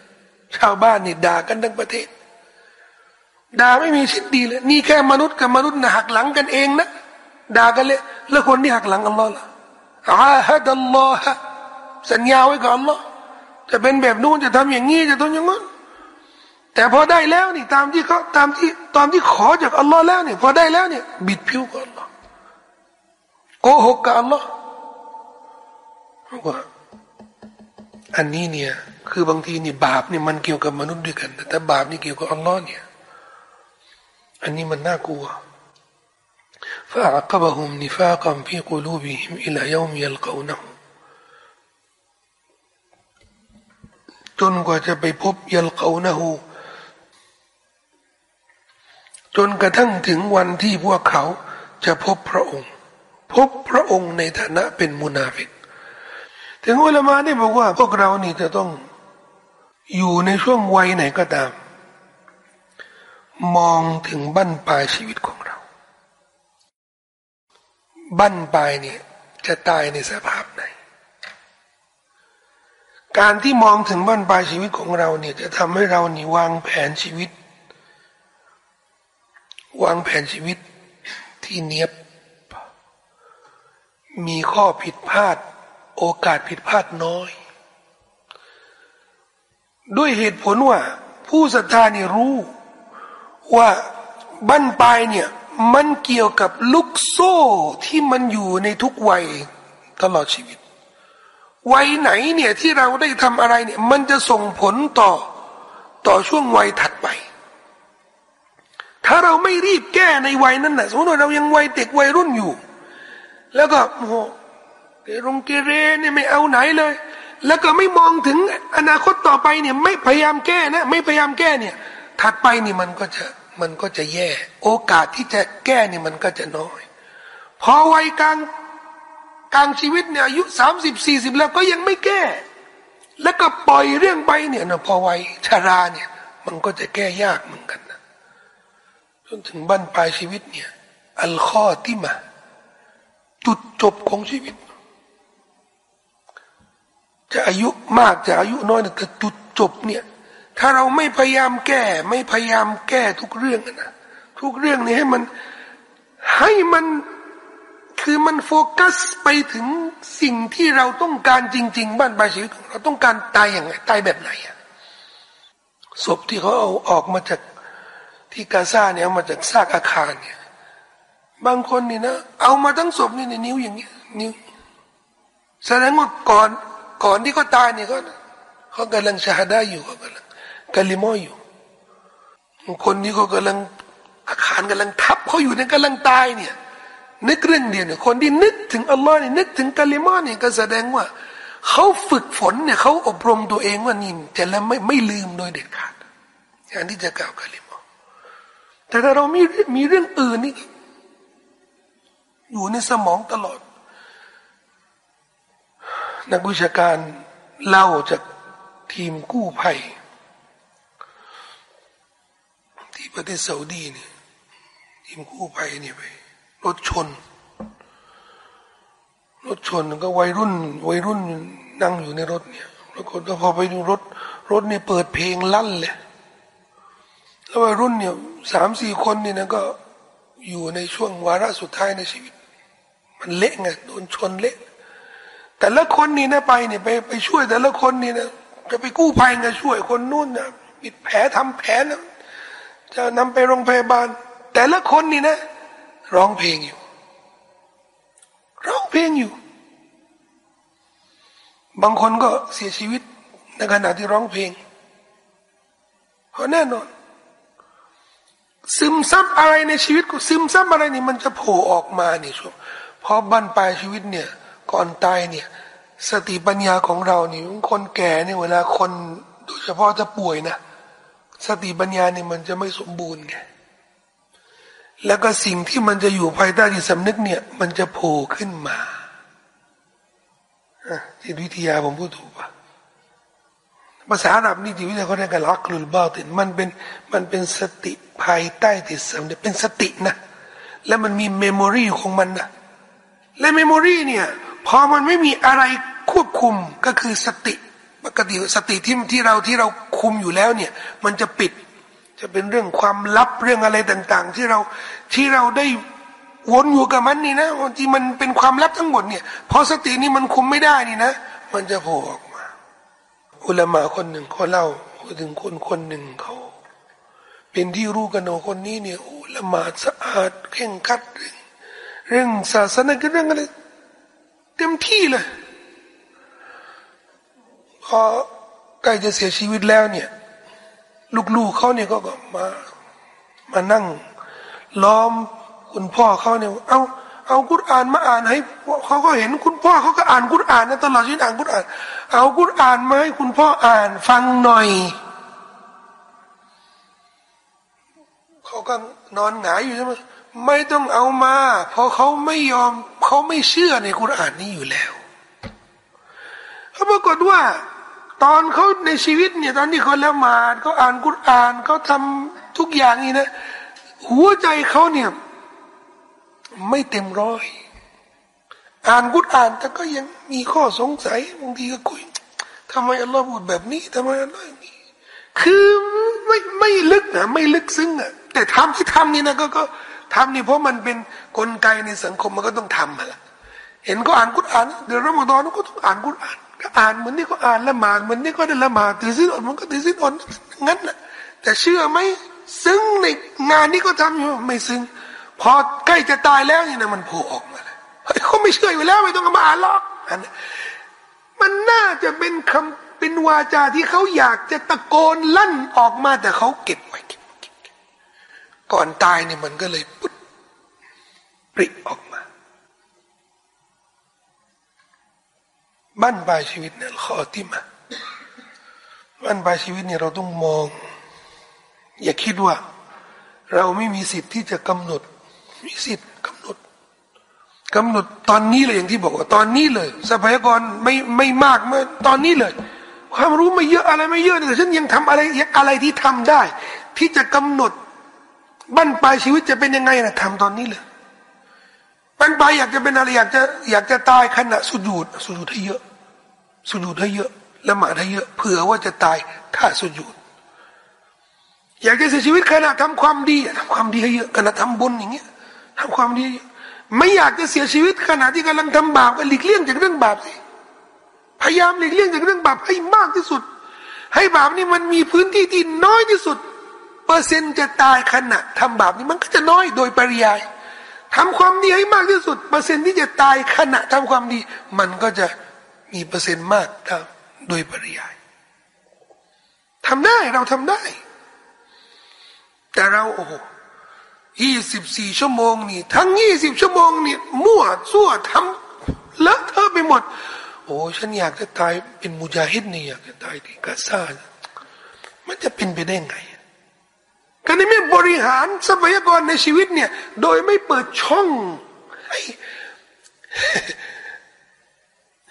Speaker 1: ชาวบ้านนี่ด่ากันทั้งประเทศด่าไม่มีชิ้นดีเลย นี่แค่มนุษย์กับมนุษย์นะหักหลังกันเองนะด่ากันเลยแล้วคนที่หักหลังอัลลอฮ์ล่ะอาฮัดอัลลอฮ์สัญญาไว้กับอัลลอฮ์จะเป็นแบบนู้นจะทำอย่างนี้จะทำอย่างนั้น แต่พอได้แล้วนี่ตามที่เขาตามที่ตามที่ขอจากอัลลอฮ์แล้วเนี่ยพอได้แล้วเนี่ยบิดผิวกับอัลลอฮ์โกหกกับอัลลอฮ์ว่าอันนี้เนี่ยคือบางทีนี่บาปนี่มันเกี่ยวกับมนุษย์ด้วยกัน แต่บาปนี่เกี่ยวกับอัลลอฮ์เนี่ยอันนี้มันน่ากลัว فأعقبهم نفاقا في قلوبهم إلى يوم يلقونه จนกว่าจะไปพบยัลเขานะฮู จนกระทั่งถึงวันที่พวกเขาจะพบพระองค์ พบพระองค์ในฐานะเป็นมุนาฟิก ถึงอุลามาได้บอกว่า พวกเรานี่จะต้องอยู่ในช่วงวัยไหนก็ตาม มองถึงบั้นปลายชีวิตของเรา บั้นปลายเนี่ยจะตายในสภาพไหน การที่มองถึงบั้นปลายชีวิตของเราเนี่ยจะทำให้เรานี่วางแผนชีวิต วางแผนชีวิตที่เนียบ มีข้อผิดพลาด โอกาสผิดพลาดน้อย ด้วยเหตุผลว่า ผู้ศรัทธานี่รู้ ว่าบั้นปลายเนี่ยมันเกี่ยวกับลูกโซ่ที่มันอยู่ในทุกวัยตลอดชีวิต วัยไหนเนี่ยที่เราได้ทำอะไรเนี่ย มันจะส่งผลต่อต่อช่วงวัยถัดไป ถ้าเราไม่รีบแก้ในวัยนั้นนะสมมติว่าเรายังวัยเด็กวัยรุ่นอยู่ แล้วก็โอ้โหเกรงเกเรเนี่ยไม่เอาไหนเลย แล้วก็ไม่มองถึงอนาคตต่อไปเนี่ยไม่พยายามแก้นะ ไม่พยายามแก้เนี่ย ถัดไปนี่มันก็จะมันก็จะแย่ โอกาสที่จะแก้นี่มันก็จะน้อย พอวัยกลางกลางชีวิตเนี่ยอายุสามสิบสี่สิบแล้วก็ยังไม่แก้ แล้วก็ปล่อยเรื่องไปเนี่ยนะพอวัยชาราเนี่ย มันก็จะแก้ยากเหมือนกัน นะจนถึงบั้นปลายชีวิตเนี่ย อัลข้อที่มาจุดจบของชีวิต จะอายุมากจะอายุน้อยแต่จุดจบเนี่ย ถ้าเราไม่พยายามแก้ ไม่พยายามแก้ทุกเรื่องนะทุกเรื่องนี้ให้มันให้มันคือมันโฟกัสไปถึงสิ่งที่เราต้องการจริง ๆ บ้านปลายชีวิตของเราต้องการตายอย่างไรตายแบบไหนอะศพที่เขาเอาออกมาจาก ที่กาซาเนี่ยเอามาจากซากอาคารเนี่ยบางคนนี่นะเอามาทั้งศพนี่ในนิ้วอย่างเงี้ยนิ้วแสดงว่าก่อนก่อนที่เขาตายเนี่ยเขาเขากำลังชาดาอยู่เขากำลังกาลิมออยู่ คนนี้เขากำลังอาคารกำลังทับเขาอยู่ในกำลังตายเนี่ยนึกเรื่องเดียวเนี่ยคนที่นึกถึงอัลลอฮ์เนี่ยนึกถึงกาลิมอเนี่ยก็แสดงว่าเขาฝึกฝนเนี่ยเขาอบรมตัวเองว่านี่จะแล้วไม่ไม่ลืมโดยเด็ดขาดอย่างที่จะกล่าวกาลิม แต่ถ้าเรามีมีเรื่องอื่นนี่อยู่ในสมองตลอด นักวิชาการเล่าจากทีมกู้ภัยประเทศซาอุดีเนี่ยทีมกู้ภัยเนี่ยไปรถชนรถชนก็วัยรุ่น วัยรุ่นนั่งอยู่ในรถเนี่ยแล้วก็พอไปดูรถ รถเนี่ยเปิดเพลงลั่นเลย แล้ววัยรุ่นเนี่ยสามสี่คนนี่นะก็อยู่ในช่วงวาระสุดท้ายในชีวิต มันเละไงโดนชนเละแต่ละคนนี่นะไปเนี่ยไปไปช่วยแต่ละคนนี่นะจะไปกู้ภัยไงช่วยคนนู้นนะปิดแผลทำแผลนะจะนำไปโรงพยาบาล แต่ละคนนี่นะ ร้องเพลงอยู่ ร้องเพลงอยู่ บางคนก็เสียชีวิตในขณะที่ร้องเพลงเพราะแน่นอน ซึมซับอะไรในชีวิตก็ซึมซับอะไรนี่มันจะโผล่ออกมานี่ช่วงพอบั้นปลายชีวิตเนี่ย ก่อนตายเนี่ย สติปัญญาของเรานี่คนแก่เนี่ยเวลาคนโดยเฉพาะจะป่วยนะสติปัญญาเนี่ยมันจะไม่สมบูรณ์ไงแล้วก็สิ่งที่มันจะอยู่ภายใต้จิตสำนึกเนี่ย มันจะโผล่ขึ้นมาจิตวิทยาผมพูดถูกปะ ภาษาอาหรับนี่จิตวิทยาเขาเรียกกันالعقل الباطنมันเป็นมันเป็นสติภายใต้จิตสำนึกเป็นสตินะ แล้วมันมี memory ของมันนะและ memory เนี่ยพอมันไม่มีอะไรควบคุมก็คือสติปกติสติที่ที่เราที่เราคุมอยู่แล้วเนี่ย มันจะปิด จะเป็นเรื่องความลับเรื่องอะไรต่าง ๆ ที่เราที่เราได้วนอยู่กับมันนี่นะที่มันเป็นความลับทั้งหมดเนี่ยพอสตินี้มันคุมไม่ได้นี่นะ มันจะโผล่ออก อุลามะคนหนึ่งเขาเล่าถึงคนคนหนึ่งเขา เป็นที่รู้กันโนคนนี้เนี่ยอุลามะสะอาดเข่งคัดเรื่องเรื่องศาสนาเรื่องอะไรเต็มที่เลยพอใกล้จะเสียชีวิตแล้วเนี่ย ลูกๆเขาเนี่ยก็มามานั่ง ล้อมคุณพ่อเขาเนี่ยเอ้า เอากุรอานมาอ่านให้เขาก็เห็นคุณพ่อเขาก็อ่านกุรอานนะตลอดชีวิตอ่านกุรอาน เอากุรอานมาให้คุณพ่ออ่านฟังหน่อยเขาก็นอนหงายอยู่ใช่ไหมไม่ต้องเอามา เพราะเขาไม่ยอมเขาไม่เชื่อในกุรอานนี้อยู่แล้วเขาปรากฏว่า ตอนเขาในชีวิตเนี่ยตอนที่เขาละหมาดเขาอ่านกุรอานเขาทำทุกอย่างนี่นะ หัวใจเขาเนี่ย ไม่เต็มร้อย อ่านกุรอาน แต่ก็ยังมีข้อสงสัยบางทีก็คุยทำไมอัลลอฮ์พูดแบบนี้ทำไมอัลลอฮ์นี้ คือไม่ไม่ลึกนะไม่ลึกซึ้งอะ แต่ทำที่ทำนี่นะก็ก็ทำนี่เพราะมันเป็นนกลไกในสังคมมันก็ต้องทำมาละเห็นก็อ่านกุรอานเดือนรอมฎอนก็ต้องอ่านกุรอานก็อ่านเหมือนนี่ก็อ่านละหมาดเหมือนนี่ก็ได้ละหมาดถือศีลอดมันก็ถือศีลอดงั้นแหละแต่เชื่อไหมซึ้งในงานนี้ก็ทำอยู่ไม่ซึ้ง พอใกล้จะตายแล้วนี่นะมันโผล่ออกมาเลยเฮ้ยเขาไม่เชื่ออยู่แล้วไม่ต้องมาอ่านหรอกอันมันน่าจะเป็นคำเป็นวาจาที่เขาอยากจะตะโกนลั่นออกมาแต่เขาเก็บไว้เก็บก่อนตายเนี่ยมันก็เลยปุ๊บปริออกมา บ้านปลายชีวิตเนี่ยขอที่มาบ้านปลายชีวิตเนี่ยเราต้องมอง อย่าคิดว่า เราไม่มีสิทธิ์ที่จะกำหนด มีสิทธิ์กำหนดกำหนดตอนนี้เลยอย่างที่บอกว่าตอนนี้เลยทรัพยากรไม่ไม่มากเมื่อตอนนี้เลย ความรู้ไม่เยอะอะไรไม่เยอะแต่ฉันยังทำอะไรอะไรที่ทำได้ ที่จะกำหนดบั้นปลายชีวิตจะเป็นยังไงนะทำตอนนี้เลยบั้นปลายอยากจะเป็นอะไรอยากจะอยากจะตายขณะสุญูดสุญูดให้เยอะ สุญูดให้เยอะละหมาดให้เยอะเผื่อว่าจะตายถ้าสุญูดอยากจะเสียชีวิตขณะทำความดีทำความดีให้เยอะขณะทำบุญอย่างเงี้ย ทำความดี ไม่อยากจะเสียชีวิตขณะที่กำลังทำบาปก็หลีกเลี่ยงจากเรื่องบาปสิพยายามหลีกเลี่ยงจากเรื่องบาปให้มากที่สุด ให้บาปนี่มันมีพื้นที่ที่น้อยที่สุด เปอร์เซ็นต์จะตายขณะทำบาปนี่มันก็จะน้อยโดยปริยายทำความดีให้มากที่สุด เปอร์เซ็นต์ที่จะตายขณะทำความดี มันก็จะมีเปอร์เซ็นต์มากตามโดยปริยายทำได้เราทำได้ แต่เราโอ้โห ยี่สิบสี่ชั่วโมงนี่ ทั้งยี่สิบชั่วโมงนี่มั่วซั่วทำเลอะเทอะไปหมด โอ้ฉันอยากจะตายเป็นมุจาฮิดนี่อยากจะตายที่กาซามันจะเป็นไปได้ไงการที่ไม่บริหารทรัพยากรในชีวิตเนี่ย โดยไม่เปิดช่องให้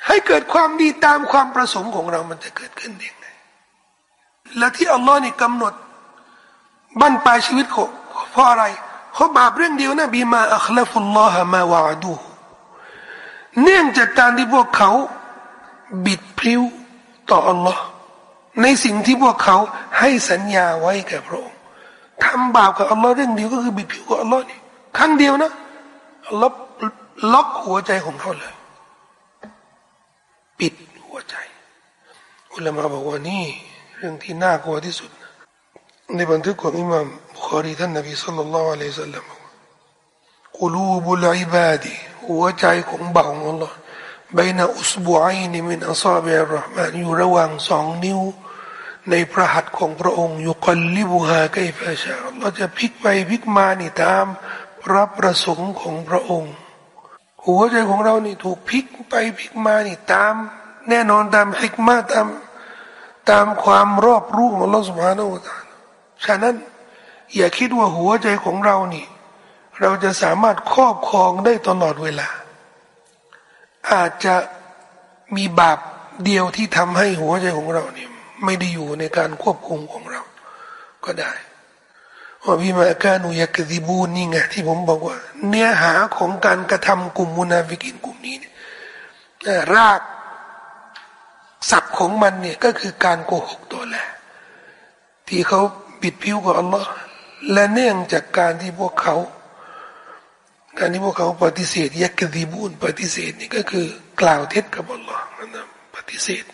Speaker 1: ให้เกิดความดีตามความประสงค์ของเรามันจะเกิดขึ้นได้ไงและที่อัลลอฮ์นี่กำหนดบั้นปลายชีวิตของเพราะอะไร เขาบาปเรื่องเดียวนะบีมาอัคลฟุลลอฮะมาวาดูเนื่องจากการที่พวกเขา บิดพริ้วต่ออัลลอฮ์ในสิ่งที่พวกเขาให้สัญญาไว้กับพระองค์ทำบาปกับอัลลอฮ์เรื่องเดียวก็คือบิดผิวกับอัลลอฮ์นี่ครั้งเดียวนะอัลลอฮ์ล็อกหัวใจของเขาเลย ปิดหัวใจ อุลามะบอกว่านี่ เรื่องที่น่ากลัวที่สุด ในบันทึกของอิหม่าม รีท่านนบีสุลต่านละลัยสัลลัมกุลูบุลอิบาดีหัวใจของบ่าวของ Allah บนอุสบูไอนิมินอัซาบิรานี่ในพระหัตถ์ของพระองค์ยุกลลิบุฮาไกฟาชาเราจะพลิกไปพลิกมานี่ตามพระประสงค์ของพระองค์ หัวใจของเรานี่ถูกพลิกไปพลิกมานี่ตาม แน่นอนตามฮิกมาตามตามความรอบรู้ของลอสุภาโนตาฉะนั้น อย่าคิดว่าหัวใจของเรานี่ เราจะสามารถครอบครองได้ตลอดเวลา อาจจะมีบาปเดียวที่ทำให้หัวใจของเราเนี่ยไม่ได้อยู่ในการควบคุมของเรา ก็ได้ว่าพี่มาการุยกดิบูนนี่ไงที่ผมบอกว่า เนื้อหาของการกระทำกลุ่มมุนาฟิกินกลุ่มนี้เนี่ยรากศัพท์ของมันเนี่ยก็คือการโกหกตัวแหละที่เขาปิดผิวกับอัลลอฮ์ และเนื่องจากการที่พวกเขา การที่พวกเขาปฏิเสธยักดีบูนปฏิเสธนี่ก็คือกล่าวเท็จกับอัลลอฮ์นะปฏิเสธ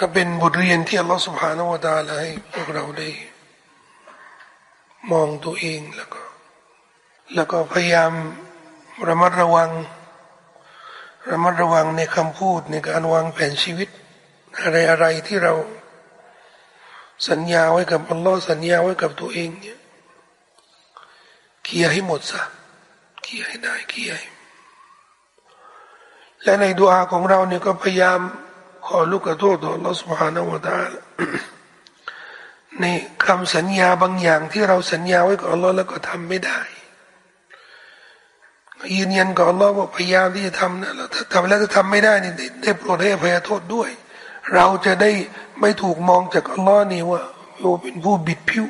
Speaker 1: ก็เป็นบทเรียนที่อัลลอฮฺสุบฮานาวะตาลให้พวกเราได้ มองตัวเองแล้วก็ แล้วก็พยายามระมัดระวัง ระมัดระวังในคำพูดในการวางแผนชีวิต อะไรอะไรที่เรา สัญญาไว้กับอัลลอฮ์สัญญาไว้กับตัวเองเนี่ยเคลียให้หมดซะเคลียให้ได้เคลียให้และในดุอาของเราเนี่ยก็พยายามขอลูกขอโทษต่อ Allah سبحانه และ تعالى ในคำสัญญาบางอย่างที่เราสัญญาไว้กับ Allah แล้วก็ทำไม่ได้ยืนยันกับ Allah ว่าพยายามที่จะทำนะแล้วถ้าทำแล้วจะทำไม่ได้นี่ได้โปรดให้อภัยโทษด้วย เราจะได้ไม่ถูกมองจาก Allah นี่ว่าเราเป็นผู้บิดผิว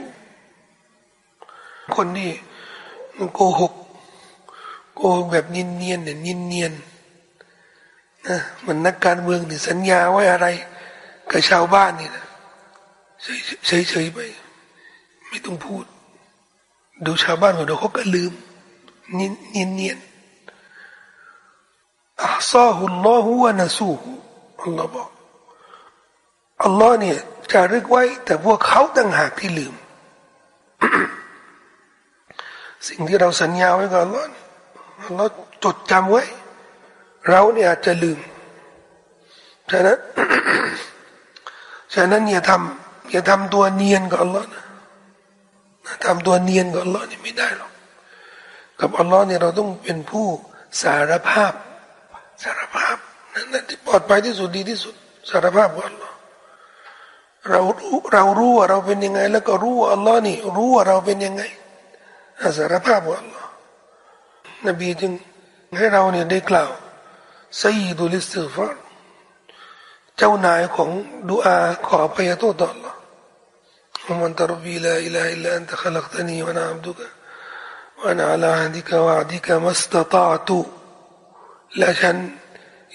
Speaker 1: คนที่โกหกโกหกแบบเนียนๆเนี่ยเนียนๆนะมันนักการเมืองนี่สัญญาไว้อะไร กับชาวบ้านนี่นะเฉยๆไปไม่ต้องพูด ดูชาวบ้านของเราเขาก็ลืมเนียนเนียนอัลซาฮุลลอฮุวะนัสูฮุอัลลอฮ์บอก อัลลอฮ์เนี่ยจะรึกไว้ แต่พวกเขาต่างหากที่ลืม สิ่งที่เราสัญญาไว้กับอัลลอฮ์อัลลอฮ์จดจำไว้ เราเนี่ยอาจจะลืมฉะนั้นฉะนั้นอย่าทำอย่าทำตัวเนียนกับอัลลอฮ์นะทำตัวเนียนกับอัลลอฮ์นี่ไม่ได้หรอก กับอัลลอฮ์เนี่ยเราต้องเป็นผู้สารภาพ สารภาพนั่นที่ปลอดภัยที่สุดดีที่สุด สารภาพกับอัลลอฮ์ เรารู้เรารู้ว่าเราเป็นยังไง แล้วก็รู้ว่าอัลลอฮ์นี่รู้ว่าเราเป็นยังไงอาสารภาพว่าอัลลอฮ์นบีจึงให้เราเนี่ยได้กล่าวسيد الاستغفارเจ้านายของดูอาขอพยโทษต่ออั Allah มันตรบีลาอิลาอิลาอันตะขลักตนีวะนาอับดุกะวะนาอัลาดิกะวะดิกะมัสตตาตุและฉัน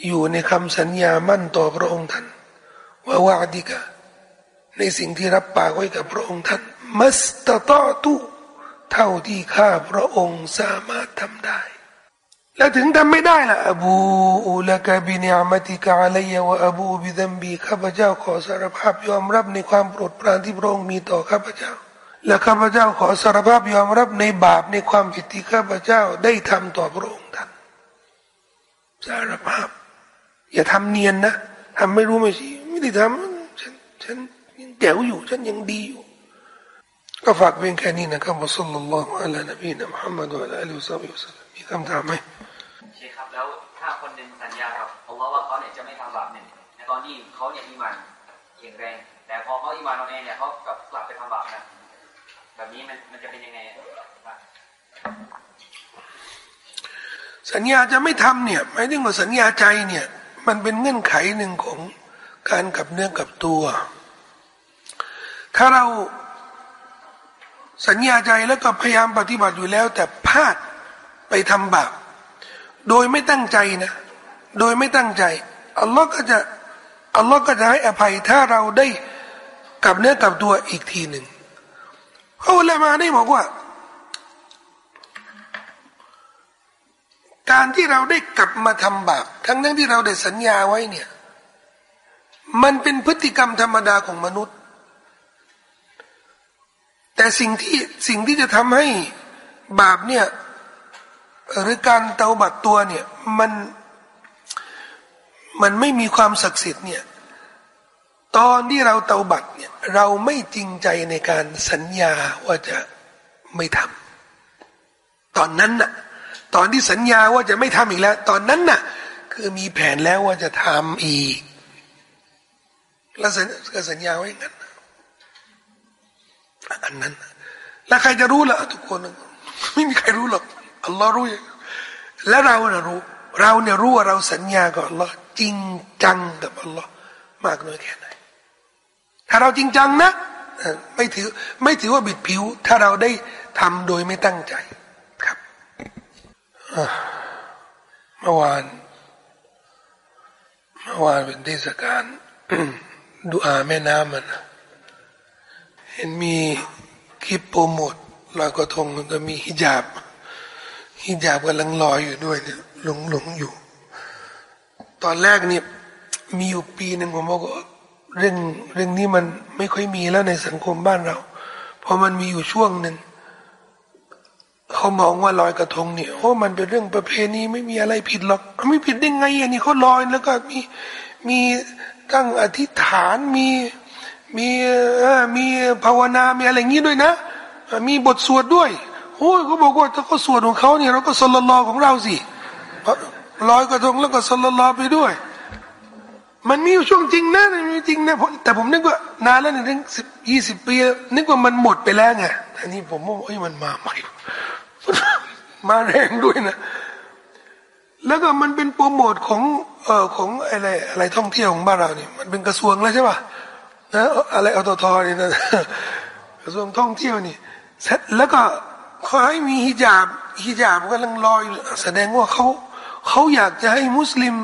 Speaker 1: อยู่ในคำสัญญามั่นต่อพระองค์ท่านว่า ووعدك ในสิ่งที่รับปากไว้กับพระองค์ท่านما استطعتเท่าที่ข้าพระองค์สามารถทำได้ แล้วถึงทำไม่ได้ล่ะอบูอุลกบินิอามติกาอะลัยวะอบูบิดัมบีข้าพเจ้าขอสารภาพยอมรับในความโปรดปรานที่พระองค์มีต่อข้าพเจ้า และข้าพเจ้าขอสารภาพยอมรับในบาปในความผิดที่ข้าพเจ้าได้ทำต่อพระองค์ท่านสารภาพ อย่าทำเนียนนะทำไม่รู้ไม่ชี้ไม่ได้ทำฉันฉัน แจ๋วอยู่ฉันยังดีอยู่ ก็ฝากเพียงแค่นี้นะครับมุสลิมอัลลอฮฺอัลลอฮฺนบีนะมุฮัมมัดอัลลอฮฺอัลลอฮฺมีคำถามไหม
Speaker 2: แล้วถ้าคนหนึ่งสัญญากับอัลลอฮ์ว่าเขาเนี่ยจะไม่ทำบาปหนึ่งในตอนที่เขาเนี่ยอิมานแข็งแรง แต่พอเขาอิมานตอนเองเนี่ยเขากลับกลับไปทำบาปนะแบบนี้มันมันจะเป็นยังไง
Speaker 1: สัญญาจะไม่ทำเนี่ยหมายถึงว่าสัญญาใจเนี่ย มันเป็นเงื่อนไขหนึ่งของการกับเนื้อกับตัว ถ้าเราสัญญาใจแล้วก็พยายามปฏิบัติอยู่แล้ว แต่พลาดไปทำบาปโดยไม่ตั้งใจนะ โดยไม่ตั้งใจอัลลอฮ์ก็จะอัลลอฮ์ก็จะให้อภัยถ้าเราได้กลับเนื้อกลับตัวอีกทีหนึ่งเพราะละมาได้บอกว่า การที่เราได้กลับมาทำบาปทั้งทั้งที่เราได้สัญญาไว้เนี่ย มันเป็นพฤติกรรมธรรมดาของมนุษย์ แต่สิ่งที่สิ่งที่จะทำให้บาปเนี่ยหรือการเตาบัดตัวเนี่ยมันมันไม่มีความศักดิ์สิทธิ์เนี่ยตอนที่เราเตาบัดเนี่ยเราไม่จริงใจในการสัญญาว่าจะไม่ทำตอนนั้นน่ะตอนที่สัญญาว่าจะไม่ทำอีกแล้ว ตอนนั้นน่ะคือมีแผนแล้วว่าจะทำอีกแล้วก็สัญญาไว้งั้น อันนั้น แล้วใครจะรู้ล่ะทุกคน ไม่มีใครรู้หรอกอัลลอฮ์รู้และเราเนี่ยรู้ เราเนี่ยรู้ว่าเราสัญญากับอัลลอฮ์จริงจังกับอัลลอฮ์มากน้อยแค่ไหนถ้าเราจริงจังนะไม่ถือไม่ถือว่าบิดผิว ถ้าเราได้ทำโดยไม่ตั้งใจครับเมื่อวานเมื่อวานเป็นเทศกาลดูอาแม่น้ำมัน เห็นมีคลิปโปรโมทลอยกระทงก็มีฮิญาบฮิญาบกำลังลอยอยู่ด้วยเนี่ยหลงหลงอยู่ ตอนแรกเนี่ยมีอยู่ปีหนึ่งผมบอกว่าเรื่องเรื่องนี้มันไม่ค่อยมีแล้วในสังคมบ้านเรา เพอมันมีอยู่ช่วงหนึ่งเขามองว่าลอยกระทงเนี่ยโอ้มันเป็นเรื่องประเพณีไม่มีอะไรผิดหรอกไม่ผิดได้ไงอันนี้เขาลอยแล้วก็มีมีตั้งอธิษฐานมี มีมีภาวนา มีอะไรอย่างนี้ด้วยนะ มีบทสวดด้วยโอ้ยเขาบอกว่าถ้าเขาสวดของเขาเนี่ยเราก็สลลอของเราสิลอยกระทงแล้วก็สลลอไปด้วย มันมีอยู่ช่วงจริงนะมีจริงนะแต่ผมนึกว่านานแล้วนึ่งสิบยี่สิบปี นึกว่ามันหมดไปแล้วไงอันนี้ผมว่าเอ้ยมันมาใหม่มาแรงด้วยนะ แล้วก็มันเป็นโปรโมทของเอ่อของอะไรอะไรท่องเที่ยวของบ้านเราเนี่ยมันเป็นกระทรวงแล้วใช่ป่ะ นะอะไรอตทนี่นะกระทรวงท่องเที่ยวนี่แล้วก็ขาให้มีฮิญาบฮิญาบกำลังลอยแสดงว่าเขาเขาอยากจะให้มุสลิม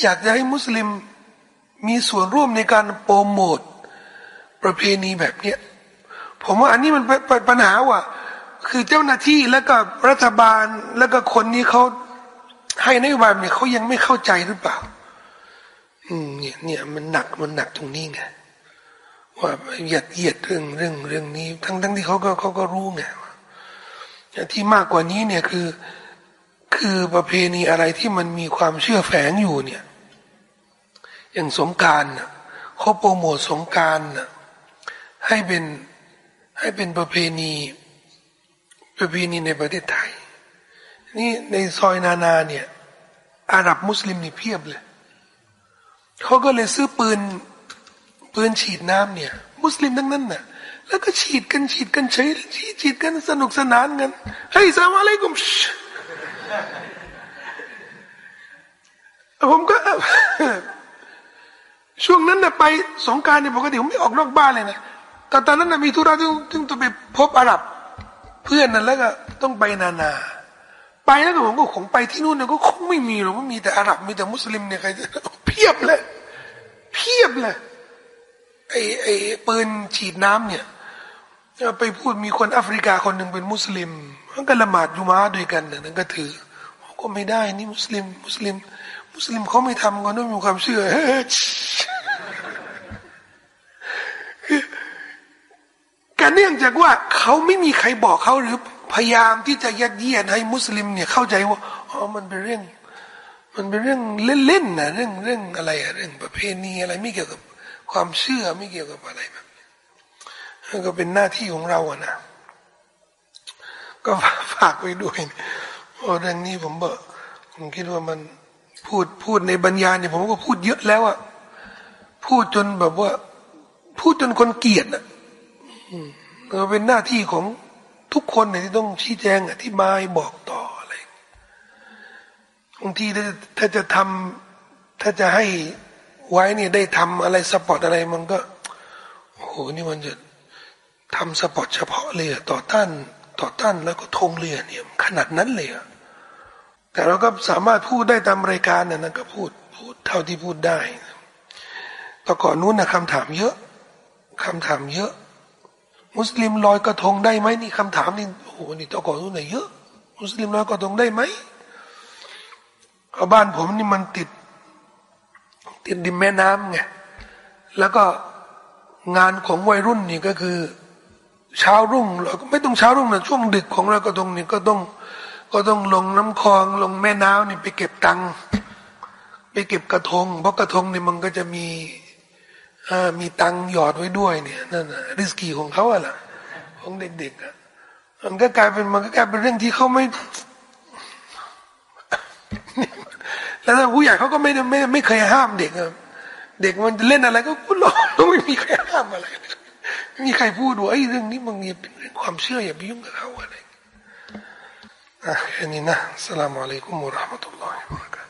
Speaker 1: อยากจะให้มุสลิมมีส่วนร่วมในการโปรโมทประเพณีแบบเนี้ยผมว่าอันนี้มันเป็นปัญหาว่าคือเจ้าหน้าที่แล้วก็รัฐบาลแล้วก็คนนี้เขาให้นโยบายเนี่ยเขายังไม่เข้าใจหรือเปล่า อืมเนี่ยเนี่ยมันหนักมันหนักตรงนี้ไง ว่าเหยียดเหยียดเรื่องเรื่องเรื่องนี้ ทั้งทั้งที่เขาก็เขาก็รู้ไงที่มากกว่านี้เนี่ยคือคือประเพณีอะไรที่มันมีความเชื่อแฝงอยู่เนี่ย อย่างสงการเขาโปรโมทสงการให้เป็นให้เป็นประเพณีประเพณีในประเทศไทย นี่ในซอยนานาเนี่ยอาหรับมุสลิมนี่เพียบเลยเขาก็เลยซื้อปืน ปืนฉีดน้ำเนี่ย มุสลิมทั้งนั้นน่ะ แล้วก็ฉีดกันฉีดกันใช้ฉีดฉีดกันสนุกสนานกันเฮ้ยสามอะลัยกุมผมก็ ช่วงนั้นน่ะไปสงการเนี่ยปกติผมไม่ออกนอกบ้านเลยนะแต่ตอนนั้นน่ะมีธุระที่ต้องต้องไปพบอาหรับ เพื่อนนั่นแล้วก็ต้องไปนานา ไปแล้วผมก็คงไปที่นู่นเนี่ยก็คงไม่มีหรอกว่มีแต่อาหรับมีแต่มุสลิมเนี่ยใครเพียบเลย เพียบเลย ไอ้ไอ้ปืนฉีดน้ำเนี่ยไปพูดมีคนแอฟริกาคนหนึ่งเป็นมุสลิมมันก็ละหมาดยูมาด้วยกันนั่นก็ถือก็ไม่ได้นี่มุสลิม มุสลิม มุสลิมเขาไม่ทำกันต้องมีความเชื่อการเนื่องจากว่าเขาไม่มีใครบอกเขาหรือพยายามที่จะยัดเยียดให้มุสลิมเนี่ยเข้าใจว่าอ๋อมันเป็นเรื่อง มันเป็นเรื่องเล่นๆนะเรื่องเรื่องอะไรเรื่องประเพณีอะไรไม่เกี่ยวกับ ความเชื่อไม่เกี่ยวกับอะไรแบบนี้ก็เป็นหน้าที่ของเราอะนะก็ฝากไว้ด้วยเพราะเรื่องนี้ผมบอกผมคิดว่ามันพูดพูดในบรรยายเนี่ยผมก็พูดเยอะแล้วอะพูดจนแบบว่า พูดจนคนเกลียดอะก็เป็นหน้าที่ของทุกคนเนี่ยที่ต้องชี้แจงอธิบายบอกต่ออะไรบางทีถ้าจะทำถ้าจะให้ ไว้เนี่ยได้ทำอะไรสปอร์ตอะไรมันก็โอ้โหนี่มันจะทำสปอร์ตเฉพาะเลยต่อต้านต่อต้านแล้วก็ทงเรือเนี่ยขนาดนั้นเลยอะแต่เราก็สามารถพูดได้ตามรายการนะนะก็พูดพูดเท่าที่พูดได้ต่อก่อนนู้นนะคำถามเยอะคำถามเยอะ มุสลิมลอยกระทงได้ไหมนี่คำถามนี่โอ้โหนี่ต่อก่อนนู้นไหนเยอะ มุสลิมลอยกระทงได้ไหมบ้านผมนี่มันติด ติดดิมแม่น้ำไงแล้วก็งานของวัยรุ่นนี่ก็คือ เช้ารุ่งเราก็ไม่ต้องเช้ารุ่งนะช่วงดึกของเราก็ตรงนี้ก็ต้อง ก็ต้องลงน้ำคลองลงแม่น้ำนี่ไปเก็บตังค์ไปเก็บกระทง เพราะกระทงนี่มันก็จะมีมีตังหยอดไว้ด้วยเนี่ยนั่นริสกีของเขาอะล่ะของเด็กๆอะมันก็กลายเป็นมันก็กลายเป็นเรื่องที่เขาไม่ แล้วผู้ใหญ่เขาก็ไม่ไม่ไม่เคยห้ามเด็กเด็กมันเล่นอะไรก็พูดหรอกไม่มีใครห้ามอะไรไม่มีใครพูดว่าไอ้เรื่องนี้มันเป็นความเชื่ออย่าไปยุ่งกับเขาอะไรอะแค่นี้นะสลามอะลัยกุมุรราะห์มะตุลลอฮิวะบะเราะกา